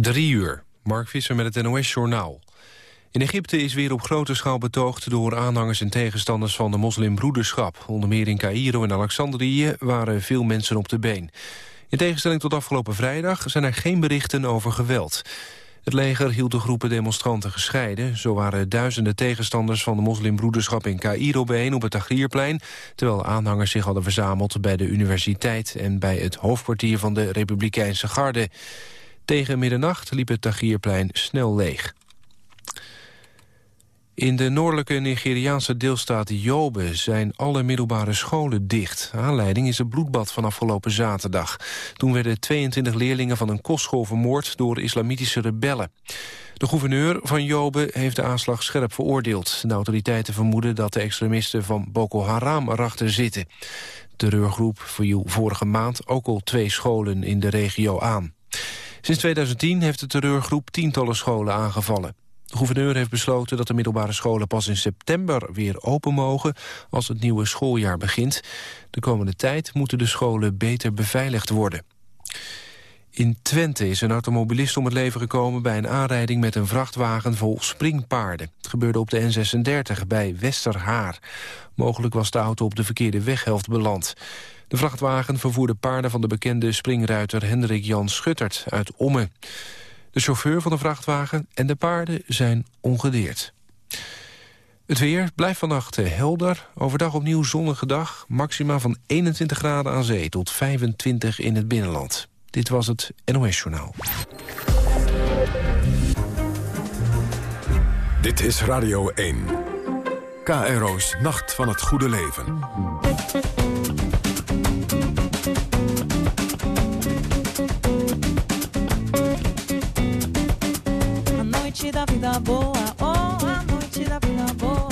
Drie uur. Mark Visser met het NOS-journaal. In Egypte is weer op grote schaal betoogd door aanhangers en tegenstanders van de moslimbroederschap. Onder meer in Cairo en Alexandrië waren veel mensen op de been. In tegenstelling tot afgelopen vrijdag zijn er geen berichten over geweld. Het leger hield de groepen demonstranten gescheiden. Zo waren duizenden tegenstanders van de moslimbroederschap in Cairo bijeen op het Tagrierplein, terwijl aanhangers zich hadden verzameld bij de universiteit en bij het hoofdkwartier van de Republikeinse Garde. Tegen middernacht liep het Tagierplein snel leeg. In de noordelijke Nigeriaanse deelstaat Yobe zijn alle middelbare scholen dicht. Aanleiding is het bloedbad van afgelopen zaterdag. Toen werden 22 leerlingen van een kostschool vermoord door islamitische rebellen. De gouverneur van Yobe heeft de aanslag scherp veroordeeld. De autoriteiten vermoeden dat de extremisten van Boko Haram erachter zitten. De terreurgroep verjoel vorige maand ook al twee scholen in de regio aan. Sinds 2010 heeft de terreurgroep tientallen scholen aangevallen. De gouverneur heeft besloten dat de middelbare scholen pas in september weer open mogen als het nieuwe schooljaar begint. De komende tijd moeten de scholen beter beveiligd worden. In Twente is een automobilist om het leven gekomen bij een aanrijding met een vrachtwagen vol springpaarden. Het gebeurde op de N36 bij Westerhaar. Mogelijk was de auto op de verkeerde weghelft beland. De vrachtwagen vervoerde paarden van de bekende springruiter Hendrik Jan Schuttert uit Ommen. De chauffeur van de vrachtwagen en de paarden zijn ongedeerd. Het weer blijft vannacht helder. Overdag opnieuw zonnige dag. Maxima van 21 graden aan zee tot 25 in het binnenland. Dit was het NOS Journaal. Dit is Radio 1. KRO's Nacht van het Goede Leven. Boa, oh, a noite da vida boa.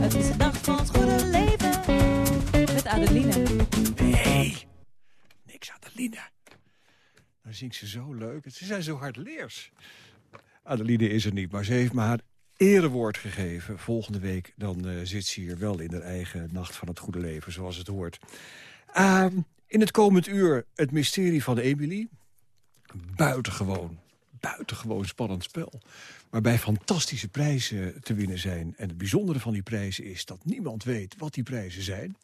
Het is de dag van het goede leven. Met Adeline. Nee, niks Adeline. Dan zingt ze zo leuk. Ze zijn zo hardleers. Adeline is er niet, maar ze heeft me haar erewoord gegeven. Volgende week dan uh, zit ze hier wel in haar eigen nacht van het goede leven, zoals het hoort. Uh, in het komend uur het mysterie van Emily. Buitengewoon, buitengewoon spannend spel waarbij fantastische prijzen te winnen zijn. En het bijzondere van die prijzen is dat niemand weet wat die prijzen zijn.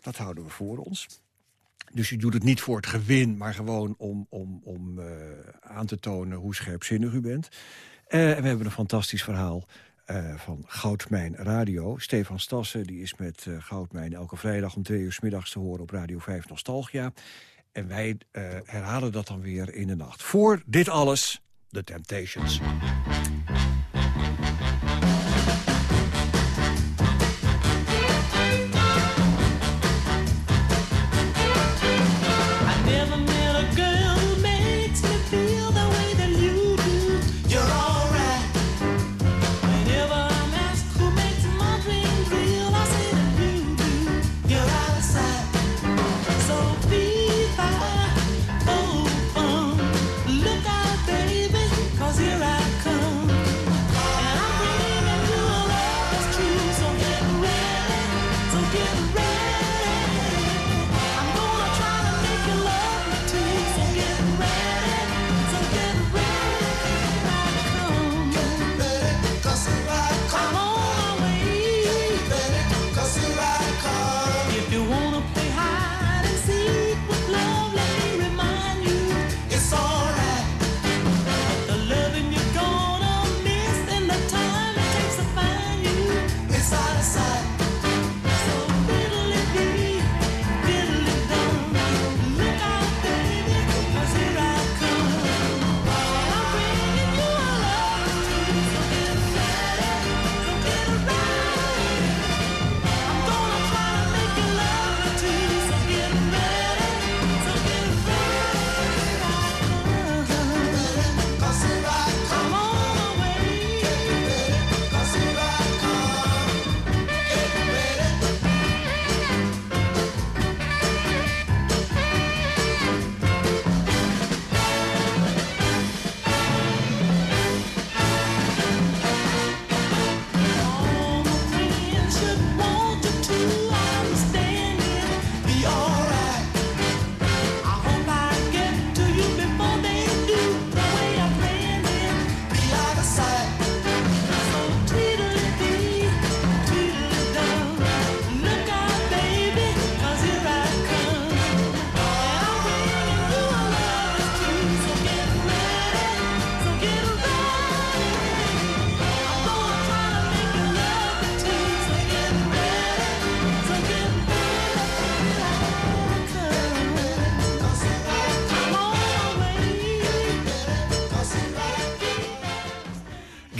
Dat houden we voor ons. Dus u doet het niet voor het gewin, maar gewoon om, om, om uh, aan te tonen hoe scherpzinnig u bent. Uh, en we hebben een fantastisch verhaal uh, van Goudmijn Radio. Stefan Stassen die is met Goudmijn elke vrijdag om twee uur middags te horen op Radio 5 Nostalgia. En wij herhalen dat dan weer in de nacht. Voor dit alles The Temptations.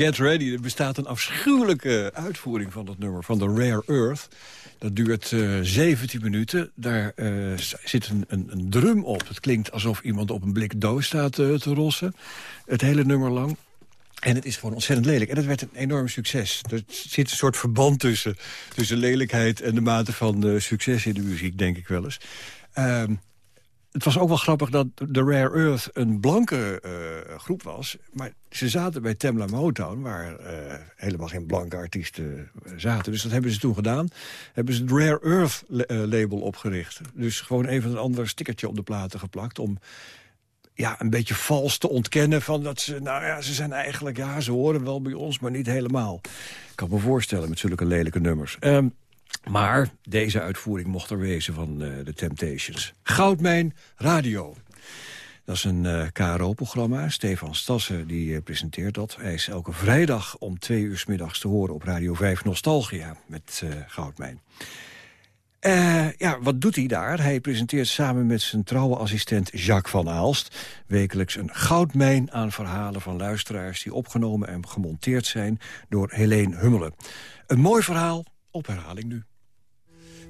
Get Ready. Er bestaat een afschuwelijke uitvoering van dat nummer, van de Rare Earth. Dat duurt uh, eh, 17 minuten. Daar uh, zit een, een, een, drum op. Het klinkt alsof iemand op een blik doos staat uh, te rossen. Het hele nummer lang. En het is gewoon ontzettend lelijk. En het werd een enorm succes. Er zit een soort verband tussen, tussen lelijkheid... en de mate van succes in de muziek, denk ik wel eens. Ehm, het was ook wel grappig dat de Rare Earth een blanke uh, groep was. Maar ze zaten bij Temla Motown, waar uh, helemaal geen blanke artiesten zaten. Dus dat hebben ze toen gedaan. Hebben ze het Rare Earth label opgericht. Dus gewoon even een ander stickertje op de platen geplakt... om ja, een beetje vals te ontkennen van dat ze... nou ja, ze zijn eigenlijk, ja, ze horen wel bij ons, maar niet helemaal. Ik kan me voorstellen met zulke lelijke nummers. Um, maar deze uitvoering mocht er wezen van uh, de Temptations. Goudmijn Radio. Dat is een uh, KRO-programma. Stefan Stassen die, uh, presenteert dat. Hij is elke vrijdag om twee uur s middags te horen op Radio 5 Nostalgia met Goudmijn. ja, wat doet hij daar? Hij presenteert samen met zijn trouwe assistent Jacques van Aalst... wekelijks een goudmijn aan verhalen van luisteraars... die opgenomen en gemonteerd zijn door Helene Hummelen. Een mooi verhaal, op herhaling nu.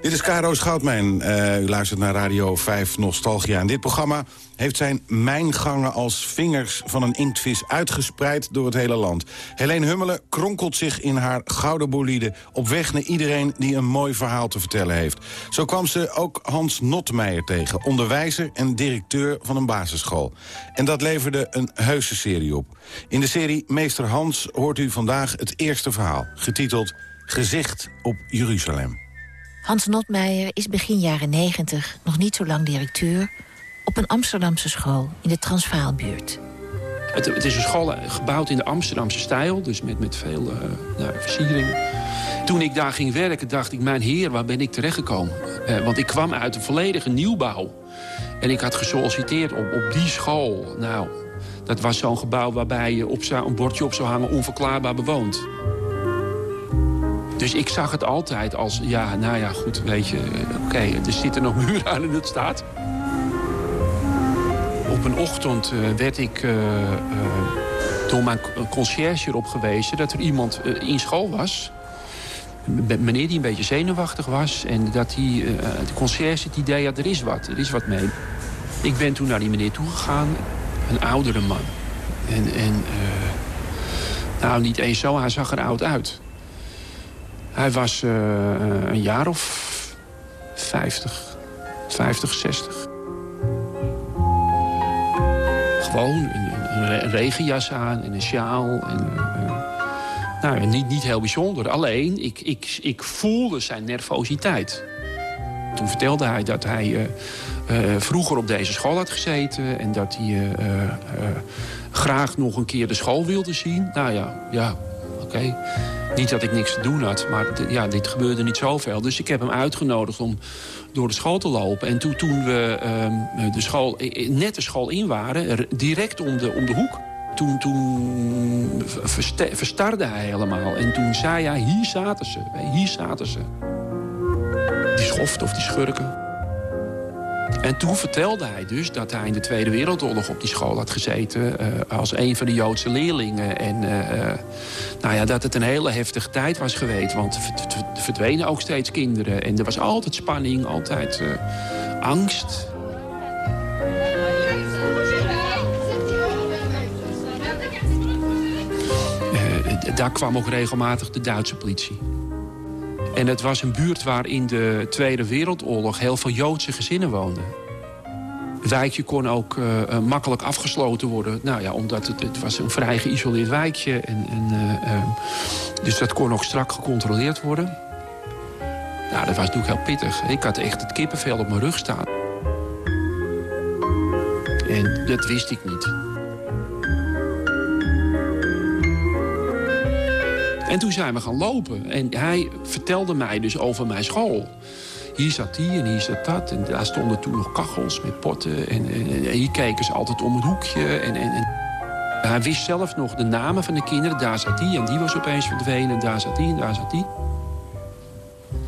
Dit is Karo's Goudmijn. Uh, u luistert naar Radio 5 Nostalgia. En dit programma heeft zijn mijngangen als vingers van een inktvis uitgespreid door het hele land. Helene Hummelen kronkelt zich in haar gouden bolide... op weg naar iedereen die een mooi verhaal te vertellen heeft. Zo kwam ze ook Hans Notmeijer tegen, onderwijzer en directeur van een basisschool. En dat leverde een heuse serie op. In de serie Meester Hans hoort u vandaag het eerste verhaal, getiteld Gezicht op Jeruzalem. Hans Notmeijer is begin jaren 90 nog niet zo lang directeur... op een Amsterdamse school in de Transvaalbuurt. Het, het is een school gebouwd in de Amsterdamse stijl, dus met, met veel uh, versieringen. Toen ik daar ging werken, dacht ik, mijn heer, waar ben ik terechtgekomen? Uh, want ik kwam uit een volledige nieuwbouw. En ik had gesolliciteerd op, op die school. Nou, dat was zo'n gebouw waarbij je op een bordje op zou hangen... onverklaarbaar bewoond. Dus ik zag het altijd als, ja, nou ja, goed, weet je... oké, er zitten nog muren aan en het staat. Op een ochtend uh, werd ik uh, door mijn conciërge erop gewezen... dat er iemand in school was... Meneer die een beetje zenuwachtig was. En dat die, de conciërge het idee had, er is wat, er is wat mee. Ik ben toen naar die meneer toegegaan. Een oudere man. En, en nou, niet eens zo, hij zag er oud uit. Hij was uh, een jaar of 50, 50, 60. Gewoon een, een regenjas aan en een sjaal. En, uh, nou, niet, niet heel bijzonder. Alleen, ik, ik, ik voelde zijn nervositeit. Toen vertelde hij dat hij vroeger op deze school had gezeten... en dat hij graag nog een keer de school wilde zien. Nou ja, ja Niet dat ik niks te doen had, maar ja, dit gebeurde niet zoveel. Dus ik heb hem uitgenodigd om door de school te lopen. En toen, toen we um, de school, net de school in waren, direct om de, om de hoek... Toen, toen verstarde hij helemaal. En toen zei hij, hier zaten ze, hier zaten ze. Die schoften of die schurken. En toen vertelde hij dus dat hij in de Tweede Wereldoorlog op die school had gezeten... Uh, als een van de Joodse leerlingen. En uh, nou ja, dat het een hele heftige tijd was geweest. Want er verdwenen ook steeds kinderen. En er was altijd spanning, altijd angst. daar kwam ook regelmatig de Duitse politie. En het was een buurt waar in de Tweede Wereldoorlog heel veel Joodse gezinnen woonden. Het wijkje kon ook uh, makkelijk afgesloten worden. Nou ja, omdat het, het was een vrij geïsoleerd wijkje. En, en, uh, uh, dus dat kon ook strak gecontroleerd worden. Nou, dat was natuurlijk heel pittig. Ik had echt het kippenvel op mijn rug staan. En dat wist ik niet. En toen zijn we gaan lopen. En hij vertelde mij dus over mijn school. Hier zat die en hier zat dat. En daar stonden toen nog kachels met potten. En, en, hier keken ze altijd om het hoekje. En, en, Hij wist zelf nog de namen van de kinderen. Daar zat die en die was opeens verdwenen. En daar zat die en daar zat die.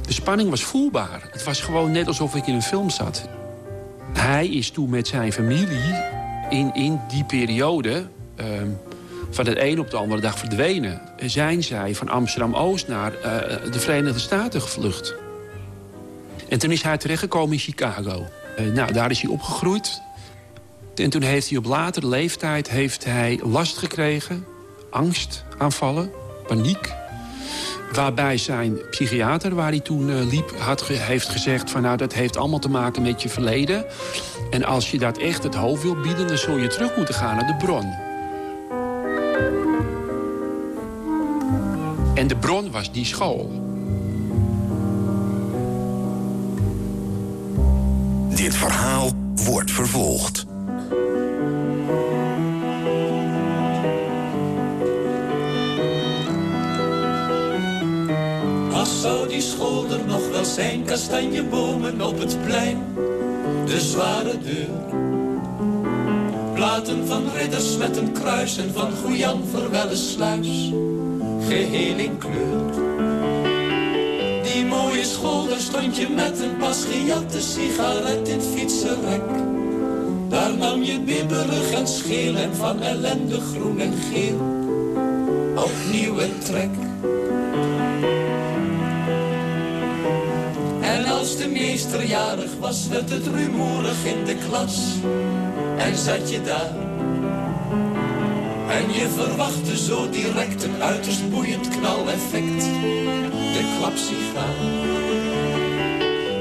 De spanning was voelbaar. Het was gewoon net alsof ik in een film zat. Hij is toen met zijn familie in, in die periode... Um, van de een op de andere dag verdwenen. Zijn zij van Amsterdam-Oost naar uh, de Verenigde Staten gevlucht. En toen is hij terechtgekomen in Chicago. Uh, nou, daar is hij opgegroeid. En toen heeft hij op latere leeftijd heeft hij last gekregen. Angstaanvallen, paniek. Waarbij zijn psychiater, waar hij toen uh, liep, heeft gezegd... van nou, dat heeft allemaal te maken met je verleden. En als je dat echt het hoofd wil bieden... dan zul je terug moeten gaan naar de bron. En de bron was die school. Dit verhaal wordt vervolgd. Ach, zou die school er nog wel zijn, kastanjebomen op het plein, de zware deur. Platen van ridders met een kruis en van Goejan Verwelle sluis, geheel in kleur. Die mooie school, daar stond je met een pas gejatte sigaret in het fietsenrek. Daar nam je bibberig en scheel en van ellende groen en geel opnieuw een trek. En als de meester jarig was, werd het rumoerig in de klas. En zat je daar. En je verwachtte zo direct een uiterst boeiend knaleffect. De klapsigaar.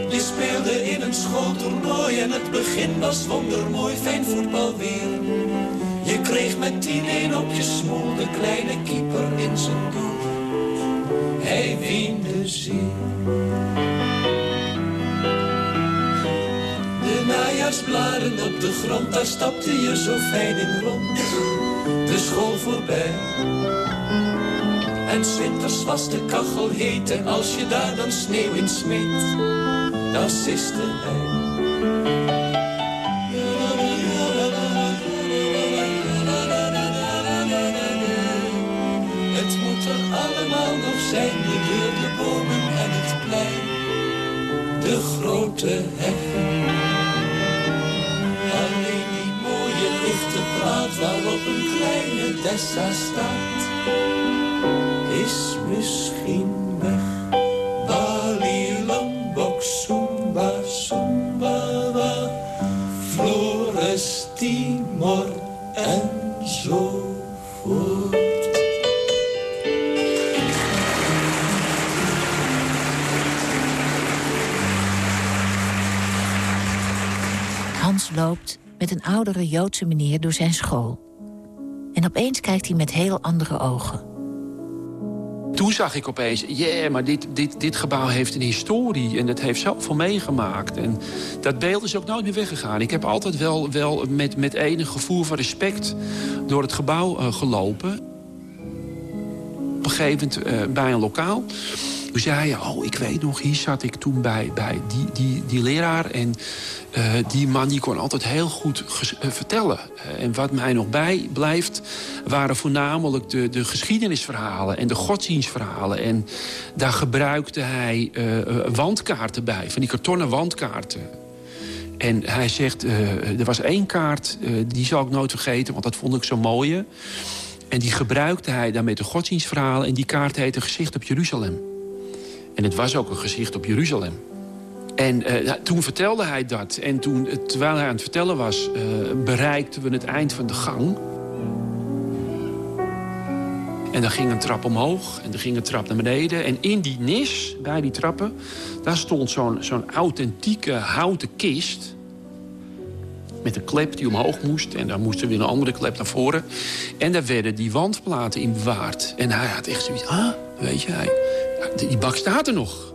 Je speelde in een schooltoernooi en het begin was wondermooi, fijn voetbal weer. Je kreeg met 10-1 op je smoel de kleine keeper in zijn doel. Hij weende zeer. De najaarsblaren op de grond, daar stapte je zo fijn in rond. De school voorbij. En winters was de kachel heet en als je daar dan sneeuw in smeet, dan siste hij. Het moet er allemaal nog zijn, de deur, de bomen en het plein, de grote heg. Is misschien weg. Bali, Lombok, Sumba, Sumba, wa, Flores, Timor en zo. Hans loopt met een oudere Joodse meneer door zijn school. En opeens kijkt hij met heel andere ogen. Toen zag ik opeens, ja, maar dit, dit, dit gebouw heeft een historie... en het heeft zoveel meegemaakt. En dat beeld is ook nooit meer weggegaan. Ik heb altijd wel, wel met, met enig gevoel van respect door het gebouw uh, gelopen. Op een gegeven moment uh, bij een lokaal. Toen zei je, oh, ik weet nog, hier zat ik toen bij, bij die, die, die leraar... en uh, die man die kon altijd heel goed uh, vertellen. En wat mij nog bijblijft, waren voornamelijk de, de geschiedenisverhalen... en de godsdienstverhalen. En daar gebruikte hij wandkaarten bij, van die kartonnen wandkaarten. En hij zegt, er was één kaart, die zal ik nooit vergeten... want dat vond ik zo mooi. En die gebruikte hij dan met de godsdienstverhalen... en die kaart heette Gezicht op Jeruzalem. En het was ook een gezicht op Jeruzalem. En uh, toen vertelde hij dat. En toen, terwijl hij aan het vertellen was, uh, bereikten we het eind van de gang. En dan ging een trap omhoog en er ging een trap naar beneden. En in die nis, bij die trappen, daar stond zo'n zo'n authentieke houten kist. Met een klep die omhoog moest. En daar moest er weer een andere klep naar voren. En daar werden die wandplaten in bewaard. En hij had echt zoiets, weet je, hij, die bak staat er nog.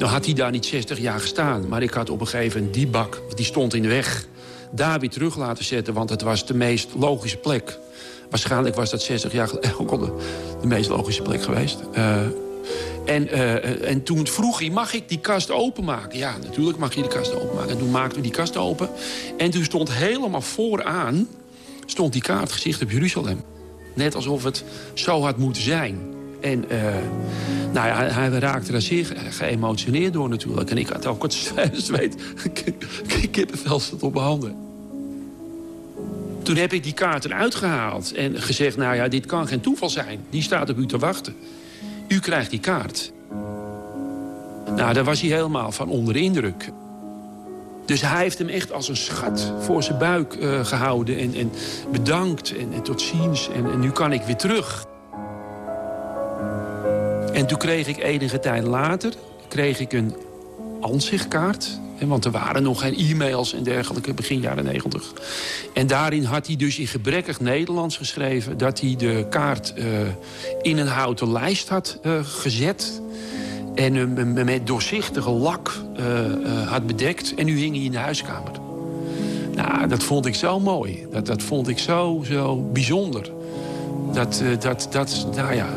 Nou had hij daar niet 60 jaar gestaan. Maar ik had op een gegeven moment die bak, die stond in de weg... daar weer terug laten zetten, want het was de meest logische plek. Waarschijnlijk was dat 60 jaar geleden ook al de, meest logische plek geweest. Uh, en, uh, en toen vroeg hij, mag ik die kast openmaken? Ja, natuurlijk mag je die kast openmaken. En toen maakten we die kast open. En toen stond helemaal vooraan... stond die kaart gezicht op Jeruzalem. Net alsof het zo had moeten zijn. En uh, nou ja, hij raakte daar zeer geëmotioneerd door natuurlijk. En ik had ook het zweet, kippenvel zat op mijn handen. Toen heb ik die kaart eruit gehaald en gezegd... nou ja, dit kan geen toeval zijn. Die staat op u te wachten. U krijgt die kaart. Nou, daar was hij helemaal van onder de indruk. Dus hij heeft hem echt als een schat voor zijn buik uh, gehouden. En, en bedankt en, en tot ziens. En, en, nu kan ik weer terug. En toen kreeg ik enige tijd later kreeg ik een ansichtkaart. Want er waren nog geen e-mails en dergelijke begin jaren negentig. En daarin had hij dus in gebrekkig Nederlands geschreven... dat hij de kaart uh, in een houten lijst had uh, gezet... En hem met doorzichtige lak had bedekt. En nu hing hij in de huiskamer. Nou, dat vond ik zo mooi. Dat, dat vond ik zo, zo bijzonder. Dat, dat, dat, nou ja...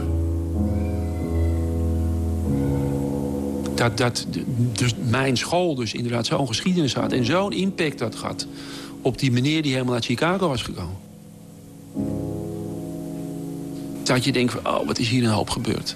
Dat, dat dus mijn school dus inderdaad zo'n geschiedenis had... en zo'n impact had gehad op die meneer die helemaal uit Chicago was gekomen. Dat je denkt van, oh, wat is hier een hoop gebeurd.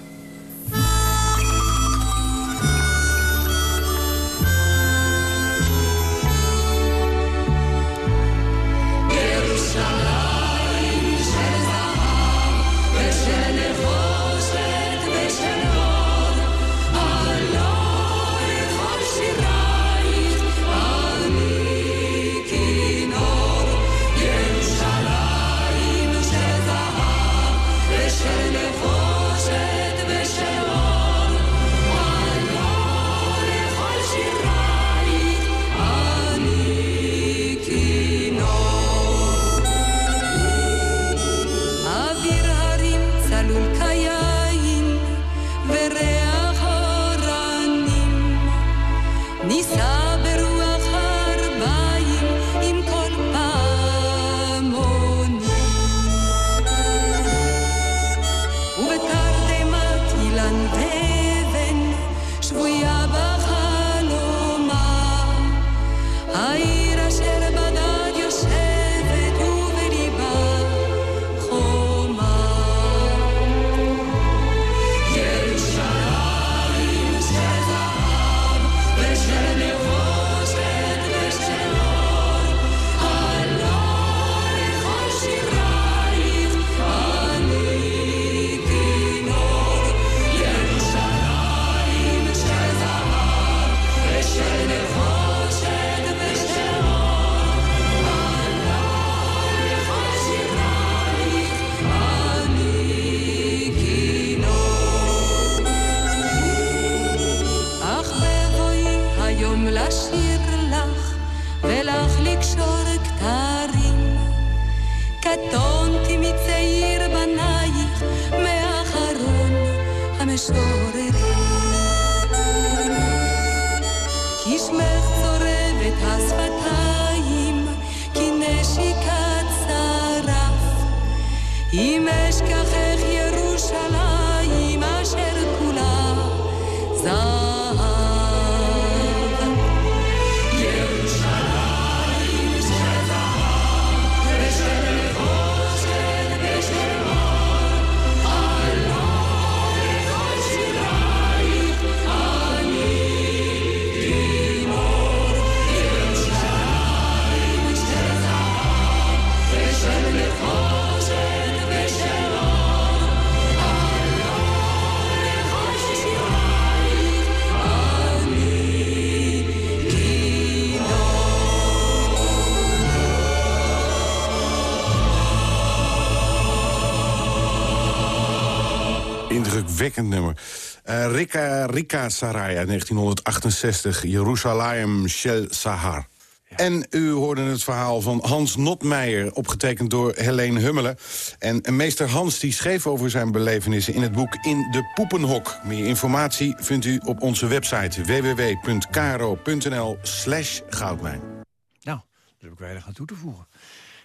y me indrukwekkend nummer. Uh, Rika, Rika Saraya, 1968, Jeruzalem Shel Sahar. En u hoorde het verhaal van Hans Notmeijer, opgetekend door Helene Hummelen. En meester Hans die schreef over zijn belevenissen in het boek In de Poepenhok. Meer informatie vindt u op onze website www.karo.nl slash goudmijn. Nou, daar heb ik weinig aan toe te voegen.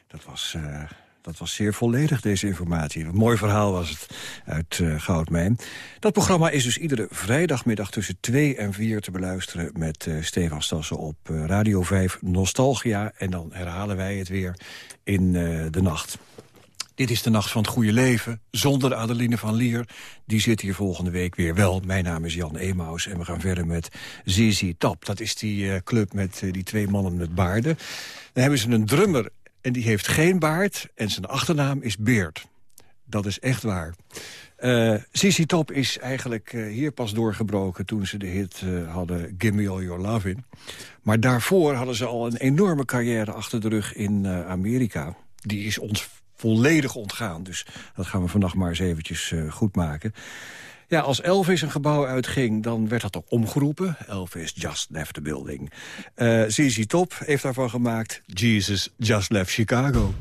Dat was... Uh... Dat was zeer volledig, deze informatie. Een mooi verhaal was het uit uh, Goudmijn. Dat programma is dus iedere vrijdagmiddag tussen 2 en 4 te beluisteren... met uh, Stefan Stassen op uh, Radio 5 Nostalgia. En dan herhalen wij het weer in de nacht. Dit is de Nacht van het Goede Leven, zonder Adeline van Lier. Die zit hier volgende week weer wel. Mijn naam is Jan Emaus en we gaan verder met Zizi Tap. Dat is die club met die twee mannen met baarden. Dan hebben ze een drummer En die heeft geen baard en zijn achternaam is Beard. Dat is echt waar. Uh, Sissy Top is eigenlijk uh, hier pas doorgebroken toen ze de hit uh, hadden Give Me All Your Love In. Maar daarvoor hadden ze al een enorme carrière achter de rug in Amerika. Die is ons volledig ontgaan, dus dat gaan we vannacht maar eens eventjes goed maken. Ja, als Elvis een gebouw uitging, dan werd dat ook omgeroepen. Elvis just left the building. Uh, ZZ Top heeft daarvan gemaakt Jesus just left Chicago.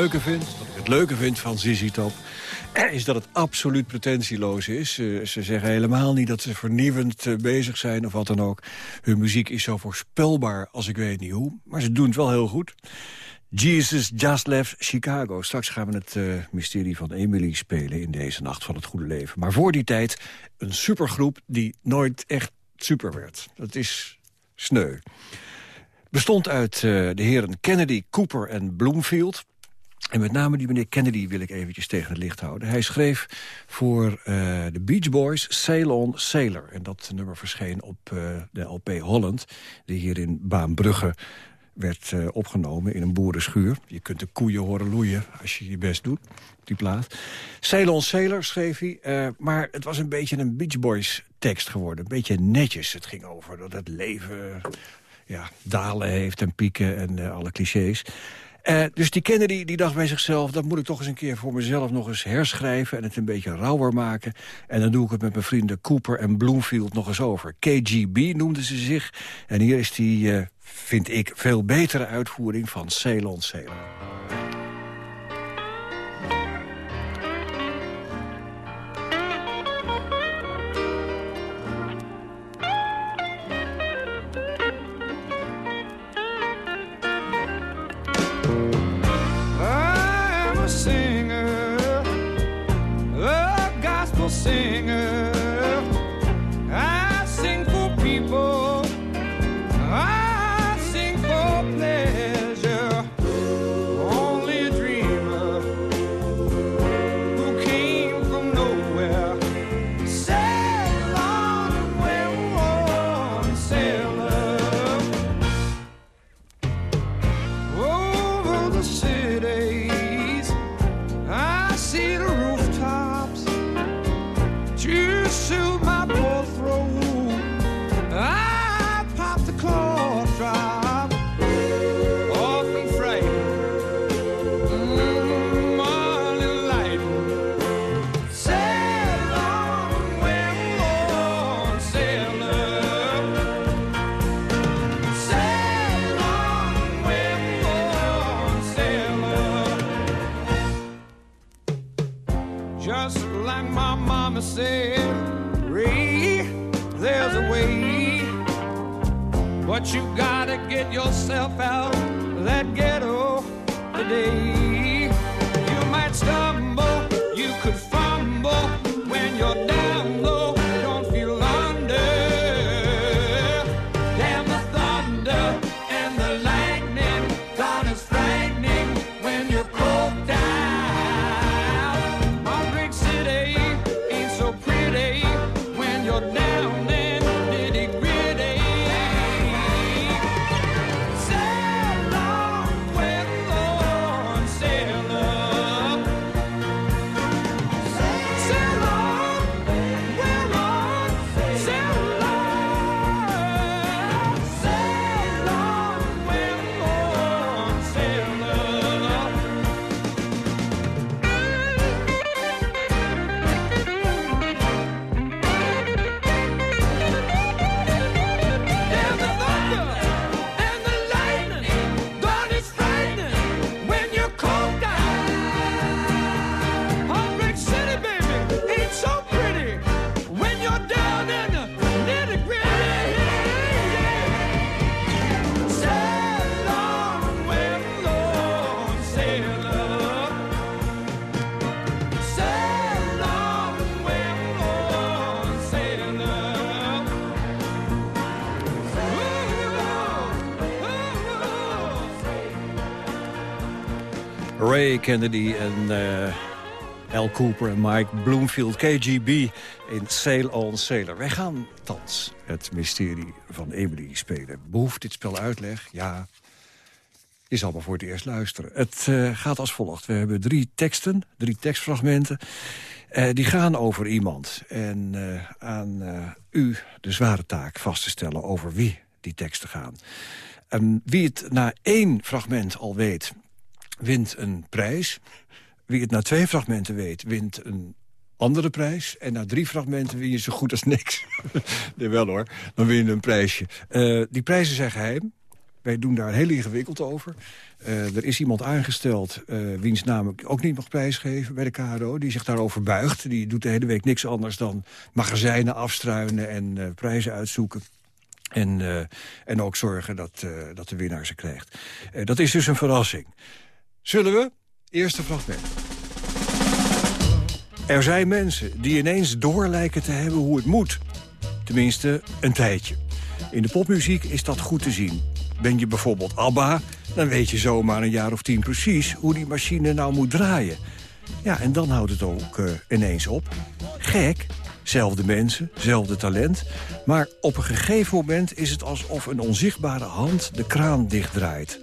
Leuke vind, wat ik het leuke vind van ZZ Top... is dat het absoluut pretentieloos is. ze zeggen helemaal niet dat ze vernieuwend eh, bezig zijn of wat dan ook. Hun muziek is zo voorspelbaar als ik weet niet hoe. Maar ze doen het wel heel goed. Jesus Just Left Chicago. Straks gaan we het mysterie van Emily spelen in deze Nacht van het Goede Leven. Maar voor die tijd een supergroep die nooit echt super werd. Dat is sneu. Bestond uit de heren Kennedy, Cooper en Bloomfield... En met name die meneer Kennedy wil ik eventjes tegen het licht houden. Hij schreef voor uh, de Beach Boys Sail on Sailor. En dat nummer verscheen op uh, de LP Holland, die hier in Baanbrugge werd uh, opgenomen in een boerenschuur. Je kunt de koeien horen loeien als je je best doet, die plaat. Sail on Sailor schreef hij, maar het was een beetje een Beach Boys tekst geworden. Een beetje netjes. Het ging over dat het leven ja, dalen heeft en pieken en alle clichés. Eh, dus die Kennedy die dacht bij zichzelf... dat moet ik toch eens een keer voor mezelf nog eens herschrijven... en het een beetje rauwer maken. En dan doe ik het met mijn vrienden Cooper en Bloomfield nog eens over. KGB noemden ze zich. En hier is die, eh, vind ik, veel betere uitvoering van Ceylon Ceylon. Ray Kennedy en eh, Al Cooper en Mike Bloomfield, KGB in Sail on Sailor. Wij gaan thans het mysterie van Emily spelen. Behoeft dit spel uitleg? Ja, je zal maar voor het eerst luisteren. Het eh, gaat als volgt. We hebben drie teksten, drie tekstfragmenten. Eh, die gaan over iemand. En aan u de zware taak vast te stellen over wie die teksten gaan. En wie het na één fragment al weet, wint een prijs. Wie het na twee fragmenten weet, wint een andere prijs. En na drie fragmenten win je zo goed als niks. nee, wel hoor, dan win je een prijsje. Eh, die prijzen zijn geheim. Wij doen daar heel ingewikkeld over. Eh, er is iemand aangesteld eh, wiens naam ik ook niet mag prijsgeven bij de KRO. Die zich daarover buigt. Die doet de hele week niks anders dan magazijnen afstruinen en prijzen uitzoeken. En, en ook zorgen dat, dat de winnaar ze krijgt. Dat is dus een verrassing. Zullen we? Eerste fragment. Er zijn mensen die ineens door lijken te hebben hoe het moet. Tenminste, een tijdje. In de popmuziek is dat goed te zien. Ben je bijvoorbeeld ABBA, dan weet je zomaar een jaar of tien precies... hoe die machine nou moet draaien. Ja, en dan houdt het ook eh, ineens op. Gek, zelfde mensen, zelfde talent. Maar op een gegeven moment is het alsof een onzichtbare hand de kraan dichtdraait.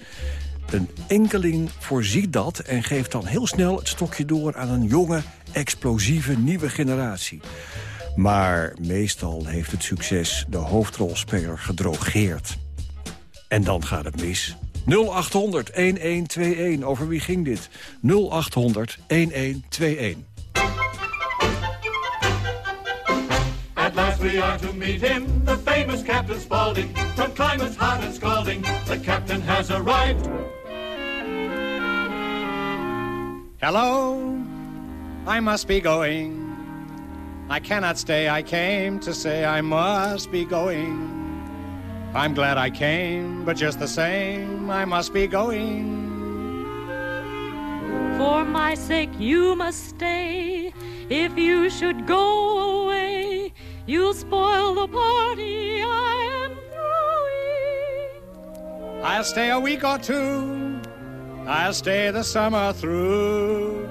Een enkeling voorziet dat en geeft dan heel snel het stokje door... aan een jonge, explosieve nieuwe generatie. Maar meestal heeft het succes de hoofdrolspeler gedrogeerd. En dan gaat het mis. 0800 1121. Over wie ging dit? 0800 1121. At last we are to meet him, the famous Captain Spaulding. From climates hot and scalding, the captain has arrived. Hello, I must be going. I cannot stay, I came to say I must be going. I'm glad I came, but just the same, I must be going. For my sake, you must stay. If you should go away, you'll spoil the party I am throwing. I'll stay a week or two. I'll stay the summer through.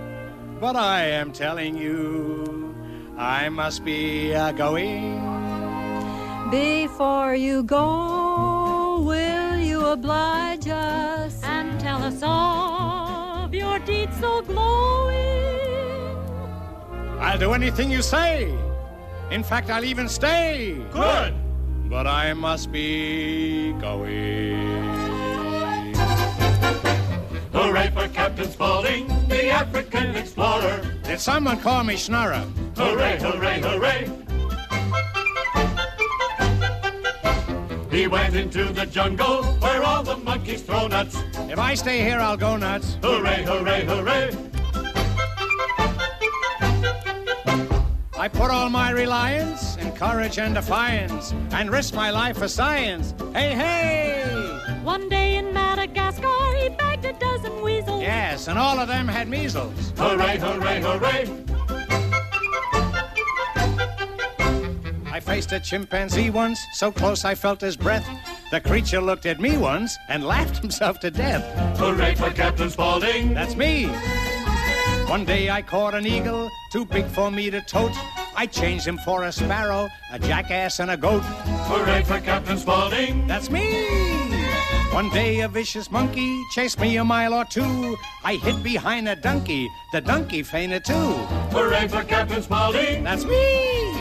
But I am telling you, I must be uh, going. Before you go, will you oblige us and tell us of your deeds so glowing? I'll do anything you say. In fact, I'll even stay. Good. But I must be going. Hooray for Captain Spaulding, the African explorer. Did someone call me Schnorrer? Hooray, hooray, hooray. He went into the jungle where all the monkeys throw nuts. If I stay here, I'll go nuts. Hooray, hooray, hooray. I put all my reliance in courage and defiance and risk my life for science. Hey, hey! One day in Madagascar, he bagged a dozen weasels. Yes, and all of them had measles. Hooray, hooray, hooray. I faced a chimpanzee once, so close I felt his breath. The creature looked at me once and laughed himself to death. Hooray for Captain Spaulding. That's me. One day I caught an eagle, too big for me to tote. I changed him for a sparrow, a jackass, and a goat. Hooray for Captain Spaulding. That's me. One day a vicious monkey chased me a mile or two. I hid behind a donkey, the donkey fainted too. Hooray for Captain Spaulding. That's me.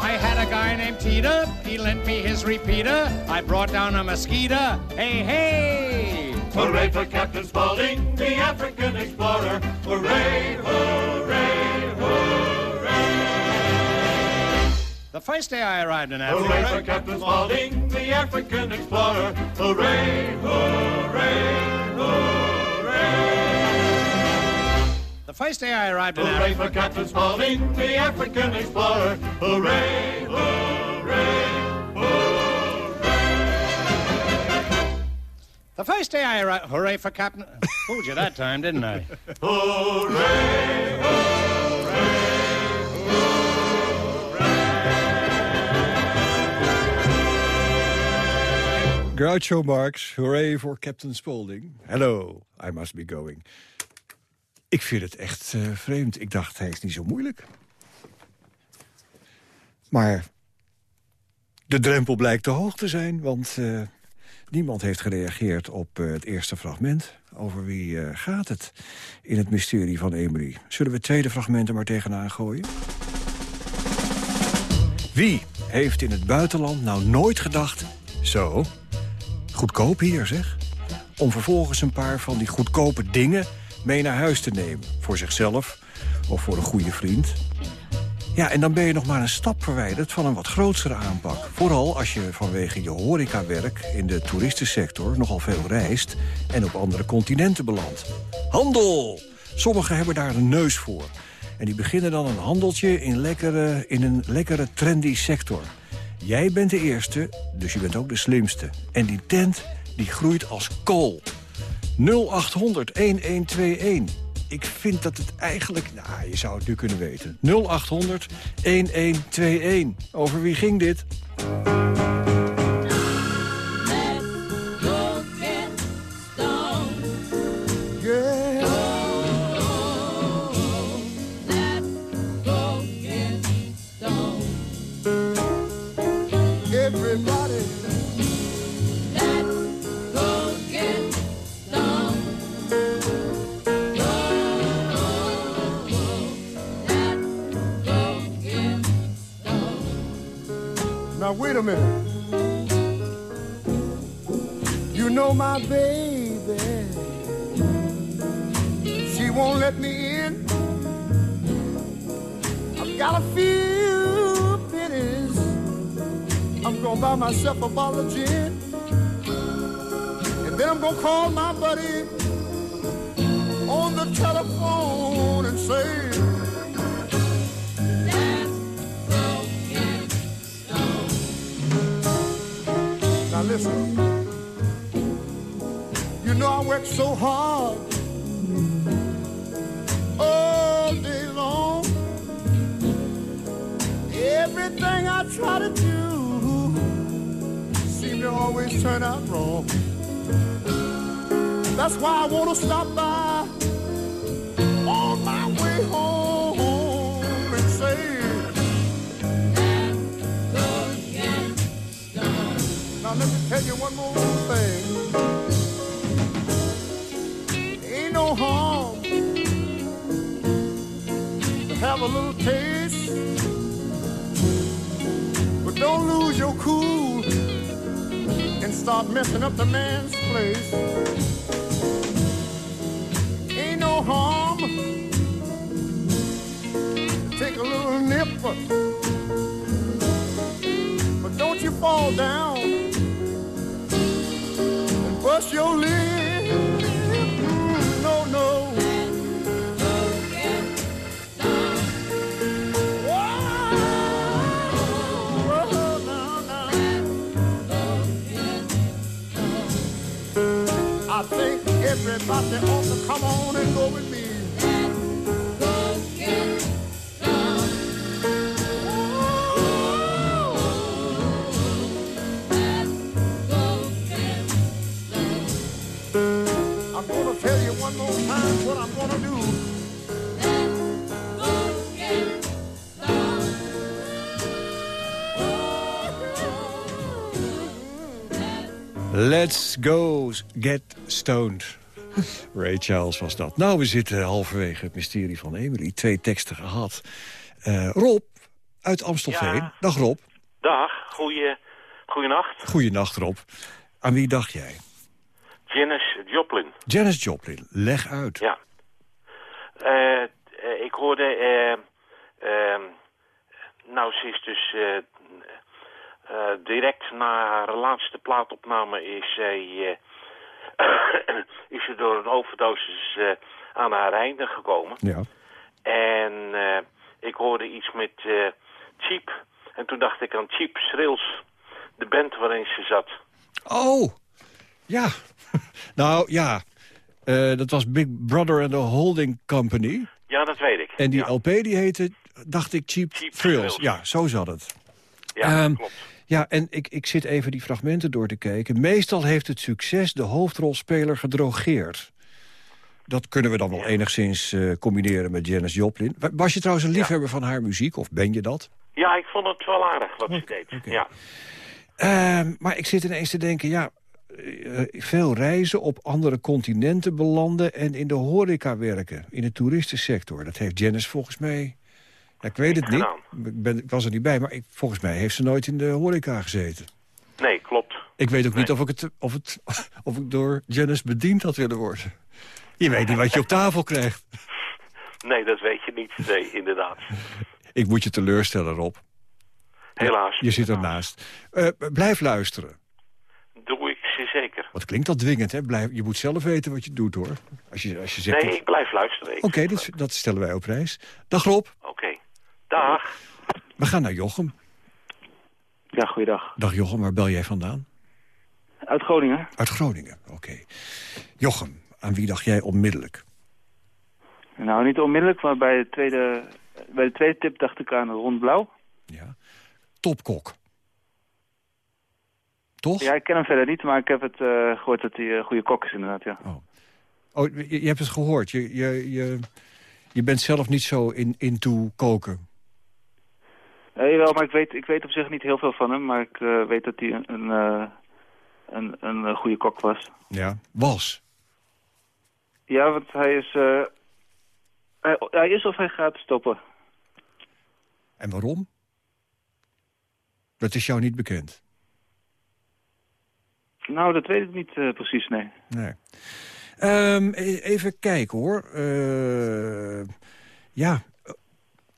I had a guy named Teeter, he lent me his repeater. I brought down a mosquito. Hey, hey! Hooray for Captain Spaulding, the African explorer. Hooray, hooray, The first day I arrived in Africa. Hooray for. Captain Spaulding, the African explorer. Hooray, hooray, hooray. The first day I arrived in Hooray Africa. for Captain Spaulding, the African explorer. Hooray, hooray, hooray. The first day I arrived. Hooray for Captain. Fooled you that time, didn't I? Hooray, hooray, Groucho Marx, hooray voor Captain Spaulding. Hello, I must be going. Ik vind het echt eh, vreemd. Ik dacht, hij is niet zo moeilijk. Maar de drempel blijkt te hoog te zijn... want eh, niemand heeft gereageerd op eh, het eerste fragment. Over wie gaat het in het mysterie van Emery? Zullen we het tweede fragment er maar tegenaan gooien? Wie heeft in het buitenland nou nooit gedacht... zo, goedkoop hier zeg... om vervolgens een paar van die goedkope dingen mee naar huis te nemen. Voor zichzelf of voor een goede vriend. Ja, en dan ben je nog maar een stap verwijderd van een wat grotere aanpak. Vooral als je vanwege je horecawerk in de toeristensector nogal veel reist... en op andere continenten belandt. Handel! Sommigen hebben daar een neus voor. En die beginnen dan een handeltje in, lekkere, in een lekkere trendy sector. Jij bent de eerste, dus je bent ook de slimste. En die tent, die groeit als kool. 0800 1121. Ik vind dat het eigenlijk... Nou, je zou het nu kunnen weten. 0800 1121. Over wie ging dit? Now wait a minute. You know my baby, she won't let me in. I've got a few pennies. I'm gonna buy myself a bottle of gin. And then I'm gonna call my buddy on the telephone and say, listen, you know I work so hard all day long. Everything I try to do seem to always turn out wrong. That's why I want to stop by on my way home tell you one more thing. Ain't no harm to have a little taste, but don't lose your cool and start messing up the man's place. Ain't no harm to take a little nip, but don't you fall down your lip. No, no. No, no. I think everybody ought to come on and go with tell you one more time what I'm gonna do. Let's go get stoned. Ray Charles was dat. Nou, we zitten halverwege het mysterie van Emily. Twee teksten gehad. Eh, Rob uit Amstelveen. Ja. Dag Rob. Dag, goeie, goeienacht. Goeienacht Rob. Aan wie dacht jij? Janis Joplin. Janis Joplin. Leg uit. Ja. Eh, eh, ik hoorde... eh, ehm, nou, ze is dus... direct na haar laatste plaatopname is zij... is ze door een overdosis aan haar einde gekomen. Ja. En ik hoorde iets met Cheap. En toen dacht ik aan Cheap Thrills, de band waarin ze zat. Oh, ja. nou, ja. Eh, dat was Big Brother and the Holding Company. Ja, dat weet ik. En die ja. LP die heette, dacht ik, Cheap, Cheap Thrills. Thrills. Ja, zo zat het. Ja, Ehm, klopt. Ja, en ik, ik zit even die fragmenten door te kijken. Meestal heeft het succes de hoofdrolspeler gedrogeerd. Dat kunnen we dan wel enigszins eh, combineren met Janis Joplin. Wa- Was je trouwens een liefhebber van haar muziek, of ben je dat? Ja, ik vond het wel aardig wat ze deed. Ja. Ehm, maar ik zit ineens te denken, ja, veel reizen, op andere continenten belanden... en in de horeca werken, in de toeristensector. Dat heeft Janis volgens mij... Ja, ik weet het niet, ik, ben, ik was er niet bij, maar ik, volgens mij heeft ze nooit in de horeca gezeten. Nee, klopt. Ik weet ook niet of ik, het, of, het, of ik door Janis bediend had willen worden. Je weet niet wat je op tafel krijgt. Nee, dat weet je niet. Nee, inderdaad. Ik moet je teleurstellen, Rob. Helaas. Je zit ernaast. Eh, blijf luisteren. Zeker. Wat klinkt dat dwingend, hè? Blijf, je moet zelf weten wat je doet, hoor. Als je, als je zegt... Nee, ik blijf luisteren. Oké, dat, dat stellen wij op prijs. Dag Rob, Oké. Dag. we gaan naar Jochem. Ja, goeiedag. Dag Jochem, waar bel jij vandaan? Uit Groningen. Uit Groningen, oké. Jochem, aan wie dacht jij onmiddellijk? Nou, niet onmiddellijk, maar bij de tweede, bij de tweede tip dacht ik aan Ron Blauw. Topkok. Toch? Ja, ik ken hem verder niet, maar ik heb het eh, gehoord dat hij een goede kok is inderdaad, ja. Oh, je, je hebt het gehoord. Je, je, je, je bent zelf niet zo in, into koken. Nee, wel, maar ik weet, ik weet op zich niet heel veel van hem, maar ik eh, weet dat hij een, een, eh, een, een eh, goede kok was. Ja, was. Ja, want hij is, eh, hij, hij is of hij gaat stoppen. En waarom? Dat is jou niet bekend. Nou, dat weet ik niet eh, precies, nee. Nee. Ehm, e- even kijken hoor. Eh, ja,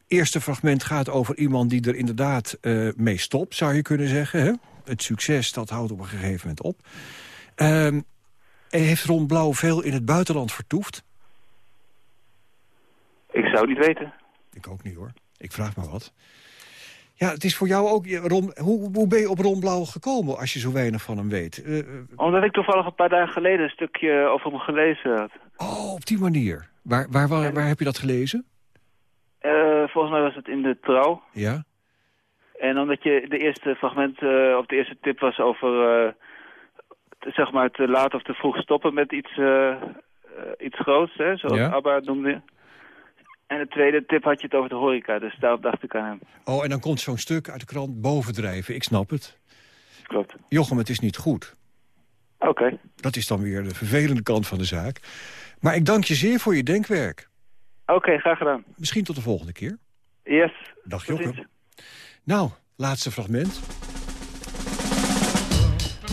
eerste fragment gaat over iemand die er inderdaad eh, mee stopt, zou je kunnen zeggen. Hè? Het succes, dat houdt op een gegeven moment op. Ehm, heeft Ron Blauw veel in het buitenland vertoefd? Ik zou het niet weten. Ik ook niet hoor. Ik vraag maar wat. Ja, het is voor jou ook... Ron, hoe, hoe ben je op Ron Blauw gekomen als je zo weinig van hem weet? Eh, eh, Omdat ik toevallig een paar dagen geleden een stukje over hem gelezen had. oh, op die manier. Waar, waar, waar, waar heb je dat gelezen? Eh, volgens mij was het in de trouw. Ja? En omdat je de eerste fragment, of de eerste tip was over, zeg maar, te laat of te vroeg stoppen met iets, iets groots, hè, zoals Ja. ABBA noemde. En de tweede tip had je het over de horeca, dus daarop dacht ik aan hem. Oh, en dan komt zo'n stuk uit de krant bovendrijven. Ik snap het. Klopt. Jochem, het is niet goed. Oké. Dat is dan weer de vervelende kant van de zaak. Maar ik dank je zeer voor je denkwerk. Oké, graag gedaan. Misschien tot de volgende keer. Yes. Dag Jochem. Nou, laatste fragment.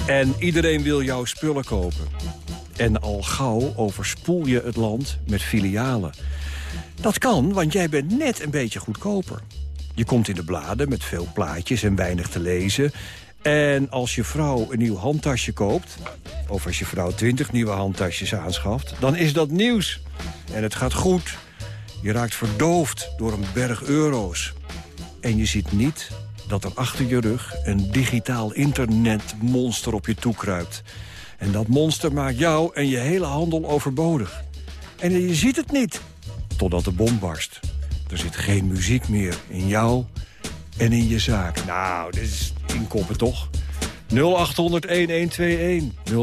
En iedereen wil jouw spullen kopen. En al gauw overspoel je het land met filialen. Dat kan, want jij bent net een beetje goedkoper. Je komt in de bladen met veel plaatjes en weinig te lezen. En als je vrouw een nieuw handtasje koopt... of als je vrouw twintig nieuwe handtasjes aanschaft... dan is dat nieuws. En het gaat goed. Je raakt verdoofd door een berg euro's. En je ziet niet dat er achter je rug een digitaal internetmonster op je toekruipt. En dat monster maakt jou en je hele handel overbodig. En je ziet het niet, totdat de bom barst. Er zit geen muziek meer in jou en in je zaak. Nou, dit is inkoppen toch? 0800-1121. 0800-1121.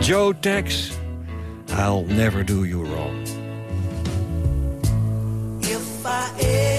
Joe Tex, I'll never do you wrong. If I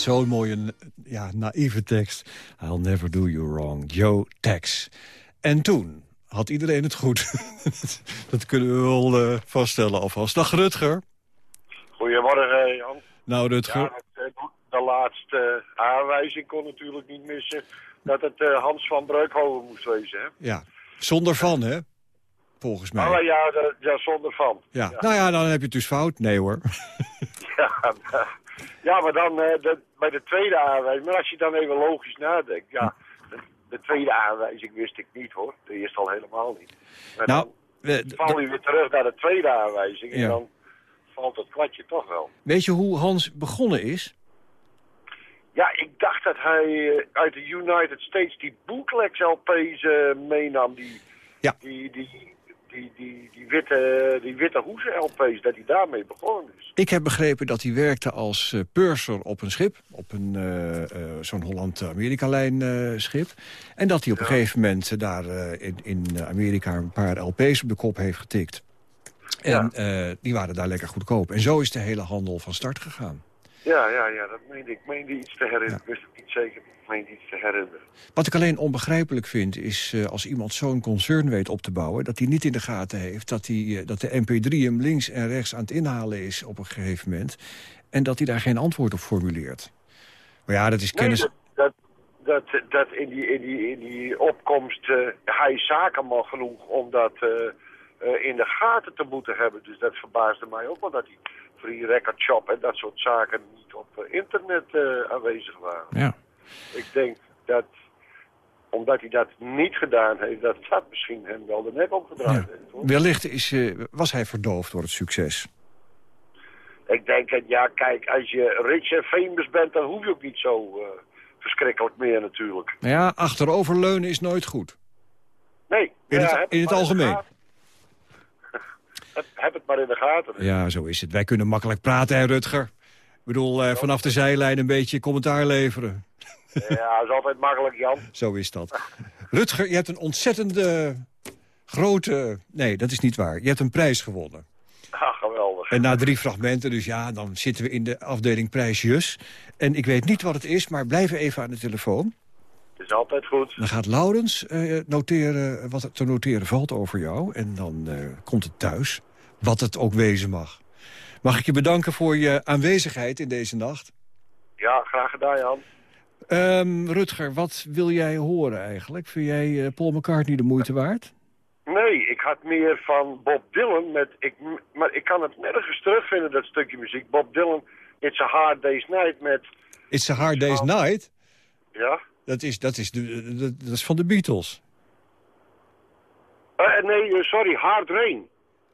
zo'n mooie, ja, naïeve tekst. I'll never do you wrong, Joe Tex. En toen had iedereen het goed. dat kunnen we wel eh, vaststellen alvast. Dag Rutger. Goedemorgen, Jan. Nou, Rutger. Ja, het, eh, de laatste aanwijzing kon natuurlijk niet missen... dat het eh, Hans van Breukhoven moest wezen, hè? Ja, zonder van, hè? Volgens mij. Oh ja, ja, zonder van. Ja. Nou ja, dan heb je het dus fout. Nee hoor. Ja, maar- ja, maar dan eh, de, bij de tweede aanwijzing... Maar als je dan even logisch nadenkt, ja... De, de tweede aanwijzing wist ik niet, hoor. De eerste al helemaal niet. Maar Nou, dan val je weer terug naar de tweede aanwijzing... en Ja. dan valt het kwartje toch wel. Weet je hoe Hans begonnen is? Ja, ik dacht dat hij eh, uit de United States die bootlegs LP's eh, meenam. Die, Ja. die, die, die, die, die, witte, die witte hoesen LP's, dat hij daarmee begonnen is. Ik heb begrepen dat hij werkte als eh, purser op een schip. Op een eh, eh, zo'n Holland-Amerika-lijn schip. En dat hij op een gegeven moment daar in, in Amerika een paar LP's op de kop heeft getikt. En eh, die waren daar lekker goedkoop. En zo is de hele handel van start gegaan. Ja, ja, ja, dat meende ik. Ik meende iets te herinneren. Ik wist het niet zeker, ik meende iets te herinneren. Wat ik alleen onbegrijpelijk vind, is eh, als iemand zo'n concern weet op te bouwen... dat hij niet in de gaten heeft dat, hij, eh, dat de MP3 hem links en rechts aan het inhalen is op een gegeven moment... en dat hij daar geen antwoord op formuleert. Maar ja, dat is Nee, kennis... dat, dat, dat, dat in, die, in, die, in die opkomst, eh, hij is zakenman genoeg om dat in de gaten te moeten hebben. Dus dat verbaasde mij ook wel dat die free record shop en dat soort zaken niet op eh, internet eh, aanwezig waren. Ja. Ik denk dat, omdat hij dat niet gedaan heeft, dat dat misschien hem wel de nek opgedraaid heeft. hoor. Wellicht is, eh, was hij verdoofd door het succes. Ik denk dat, ja, kijk, als je rich en famous bent, dan hoef je ook niet zo verschrikkelijk meer natuurlijk. Nou ja, achteroverleunen is nooit goed. Nee. In ja, het- in het algemeen. Heb, heb het maar in de gaten. Ja, zo is het. Wij kunnen makkelijk praten, hè, Rutger? Ik bedoel, eh, vanaf de zijlijn een beetje commentaar leveren. Ja, dat is altijd makkelijk, Jan. Zo is dat. Rutger, je hebt een ontzettende grote... Nee, dat is niet waar. Je hebt een prijs gewonnen. Ah, geweldig. En na drie fragmenten, dus ja, dan zitten we in de afdeling prijsjes. En ik weet niet wat het is, maar blijf even aan de telefoon. Het is altijd goed. Dan gaat Laurens eh, noteren wat er te noteren valt over jou. En dan eh, komt het thuis, wat het ook wezen mag. Mag ik je bedanken voor je aanwezigheid in deze nacht? Ja, graag gedaan, Jan. Ehm, Rutger, wat wil jij horen eigenlijk? Vind jij eh, Paul McCartney de moeite waard? Nee, ik had meer van Bob Dylan, met, ik, maar ik kan het nergens terugvinden, dat stukje muziek. Bob Dylan, It's a Hard Day's Night met, It's a Hard Day's Night? ja? Dat is, dat is, de, dat, dat is van de Beatles. Eh, nee, eh, sorry, Hard Rain.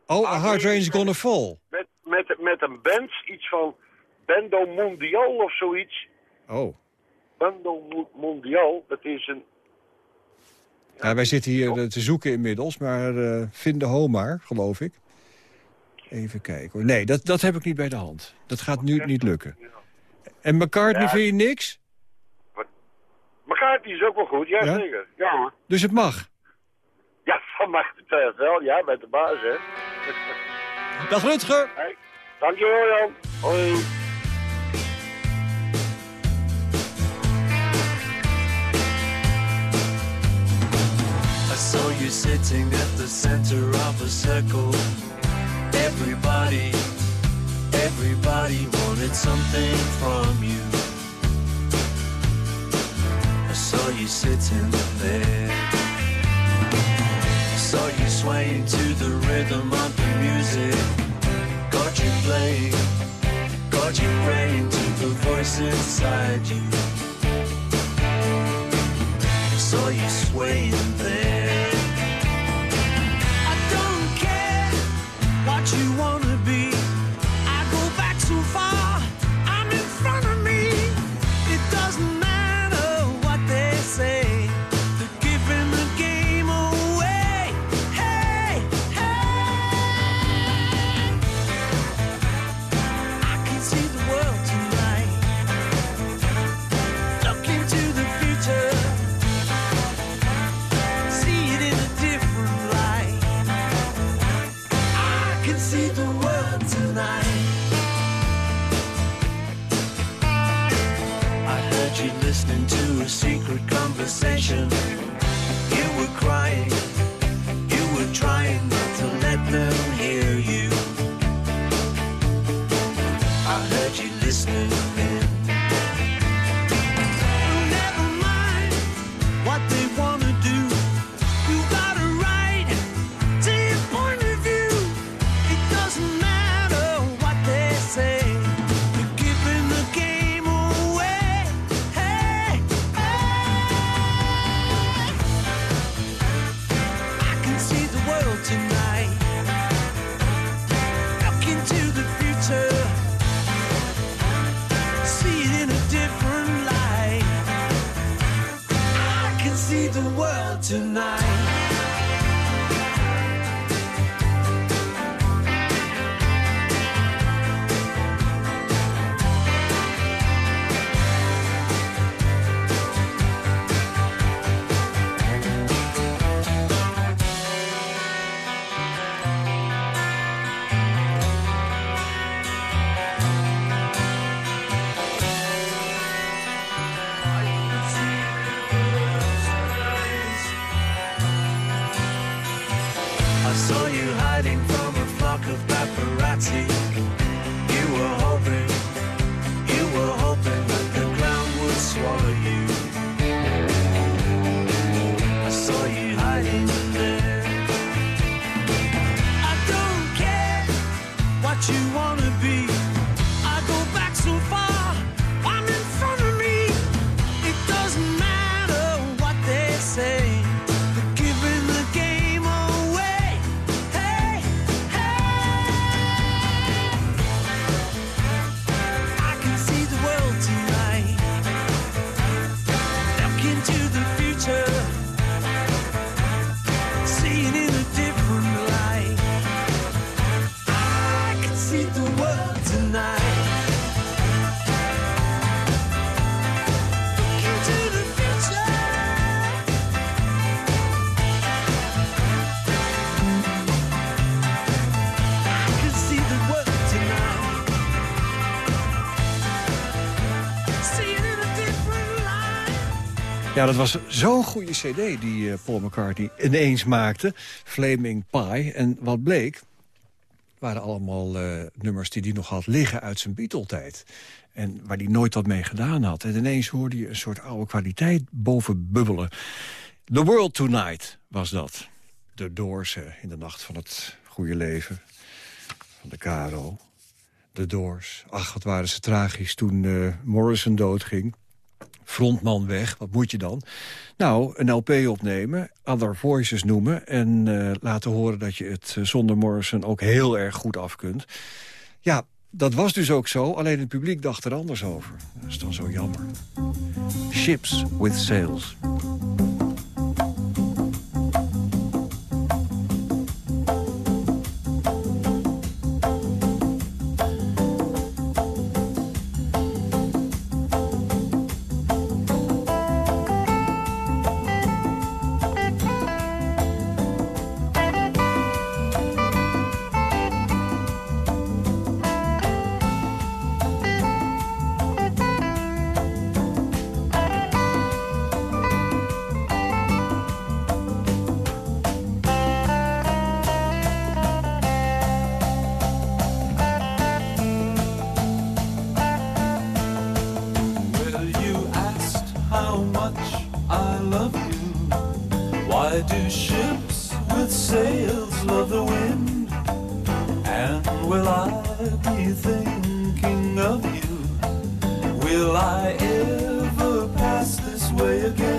Oh, A Hard Rain's Gonna Fall. Met, met, met een band, iets van Bando Mundial of zoiets. Oh. Bando Mu- Mundial, dat is een... Ja, wij zitten hier eh, te zoeken inmiddels, maar eh vinden ho maar, geloof ik. Even kijken hoor. Nee, dat, dat heb ik niet bij de hand. Dat gaat nu niet lukken. En McCartney Ja. vind je niks? McCartney is ook wel goed, ja, Ja? zeker. Ja hoor. Dus het mag. Ja, van mij betreft wel. Ja, met de baas, hè. Dag Rutger. Hey, dankjewel, Jan. Hoi. I saw you sitting at the center of a circle. Everybody, everybody wanted something from you. I saw you sitting there. Saw you swaying to the rhythm of the music. Got you playing, got you praying to the voice inside you. saw you swaying there. I don't care what you wanna Ja, dat was zo'n goede cd die eh, Paul McCartney ineens maakte. Flaming Pie. En wat bleek, waren allemaal eh, nummers die hij nog had liggen uit zijn Beatle-tijd. En waar hij nooit wat mee gedaan had. En ineens hoorde je een soort oude kwaliteit boven bubbelen. The World Tonight was dat. De Doors eh, in de nacht van het goede leven. Van de Caro. De Doors. Ach, wat waren ze tragisch toen eh, Morrison doodging. Frontman weg, wat moet je dan? Nou, een LP opnemen, Other Voices noemen... en eh, laten horen dat je het eh, zonder Morrison ook heel erg goed af kunt. Ja, dat was dus ook zo, alleen het publiek dacht er anders over. Dat is dan zo jammer. Ships with sails. Love you. Why do ships with sails love the wind? And will I be thinking of you? Will I ever pass this way again?